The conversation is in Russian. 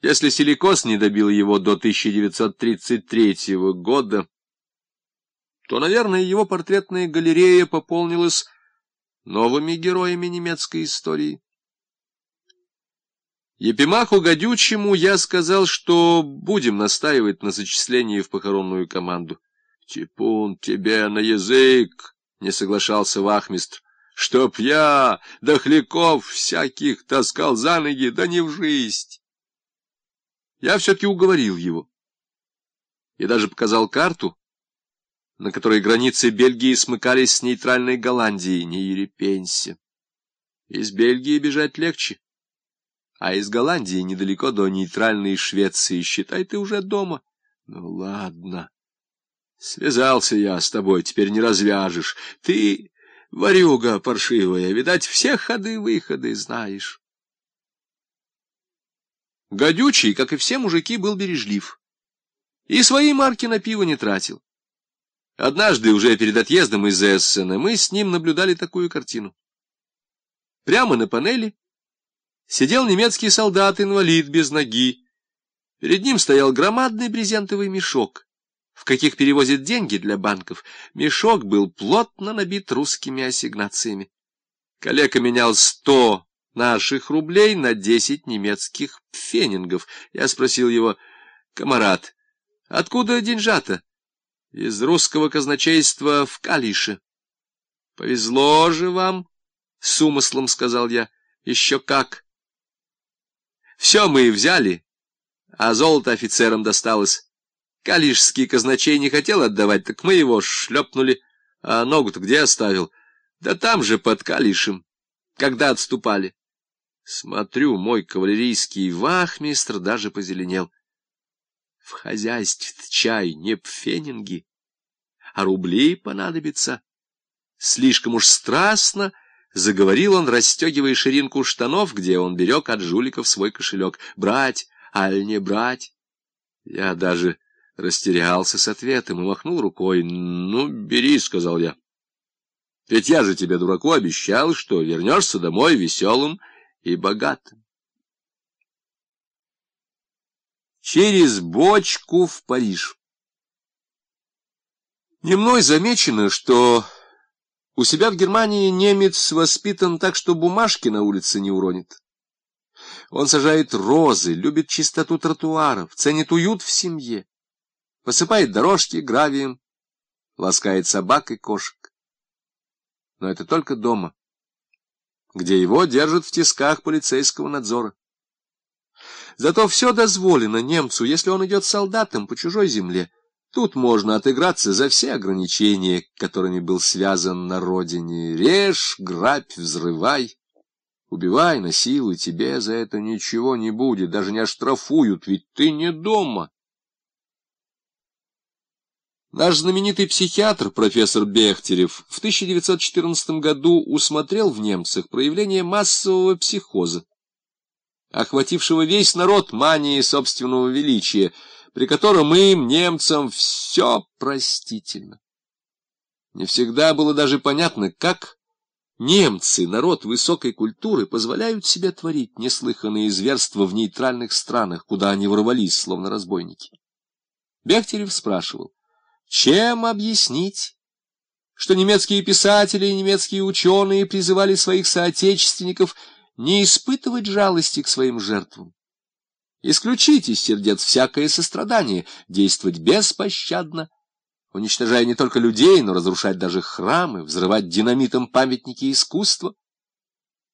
Если силикоз не добил его до 1933 года, то, наверное, его портретная галерея пополнилась новыми героями немецкой истории. Епимаху Гадючему я сказал, что будем настаивать на зачислении в похоронную команду. — Типун тебе на язык! — не соглашался вахмистр. — Чтоб я дохляков всяких таскал за ноги, да не в жизнь! Я все-таки уговорил его. И даже показал карту, на которой границы Бельгии смыкались с нейтральной Голландией, не ерепенься. Из Бельгии бежать легче, а из Голландии недалеко до нейтральной Швеции. Считай, ты уже дома. Ну, ладно. Связался я с тобой, теперь не развяжешь. Ты, варюга паршивая, видать, все ходы-выходы знаешь. Гадючий, как и все мужики, был бережлив. И свои марки на пиво не тратил. Однажды, уже перед отъездом из Эссена, мы с ним наблюдали такую картину. Прямо на панели сидел немецкий солдат-инвалид без ноги. Перед ним стоял громадный брезентовый мешок, в каких перевозят деньги для банков. Мешок был плотно набит русскими ассигнациями. Коллега менял сто наших рублей на десять немецких пфенингов. Я спросил его, «Камарат, откуда деньжата?» «Из русского казначейства в Калише». «Повезло же вам», — с умыслом сказал я, — «еще как». Все мы взяли, а золото офицерам досталось. Калишский казначей не хотел отдавать, так мы его шлепнули. А ногу-то где оставил? Да там же, под Калишем, когда отступали. Смотрю, мой кавалерийский вахмистр даже позеленел. В хозяйстве чай не пфенинги, а рубли понадобится. Слишком уж страстно заговорил он, расстегивая ширинку штанов, где он берег от жуликов свой кошелек. Брать, аль не брать? Я даже растерялся с ответом и махнул рукой. «Ну, бери», — сказал я. «Ведь я же тебе, дураку, обещал, что вернешься домой веселым и богатым. Через бочку в Париж. Не замечено, что у себя в Германии немец воспитан так, что бумажки на улице не уронит. Он сажает розы, любит чистоту тротуаров, ценит уют в семье, посыпает дорожки гравием, ласкает собак и кошек. Но это только дома где его держат в тисках полицейского надзора. Зато все дозволено немцу, если он идет солдатом по чужой земле. Тут можно отыграться за все ограничения, которыми был связан на родине. Режь, грабь, взрывай, убивай, насилуй, тебе за это ничего не будет, даже не оштрафуют, ведь ты не дома. Наш знаменитый психиатр, профессор Бехтерев, в 1914 году усмотрел в немцах проявление массового психоза, охватившего весь народ мании собственного величия, при котором им, немцам, все простительно. Не всегда было даже понятно, как немцы, народ высокой культуры, позволяют себе творить неслыханные зверства в нейтральных странах, куда они ворвались, словно разбойники. Бехтерев спрашивал, чем объяснить, что немецкие писатели и немецкие ученые призывали своих соотечественников не испытывать жалости к своим жертвам? Исключить из сердец всякое сострадание, действовать беспощадно, уничтожая не только людей, но разрушать даже храмы, взрывать динамитом памятники искусства —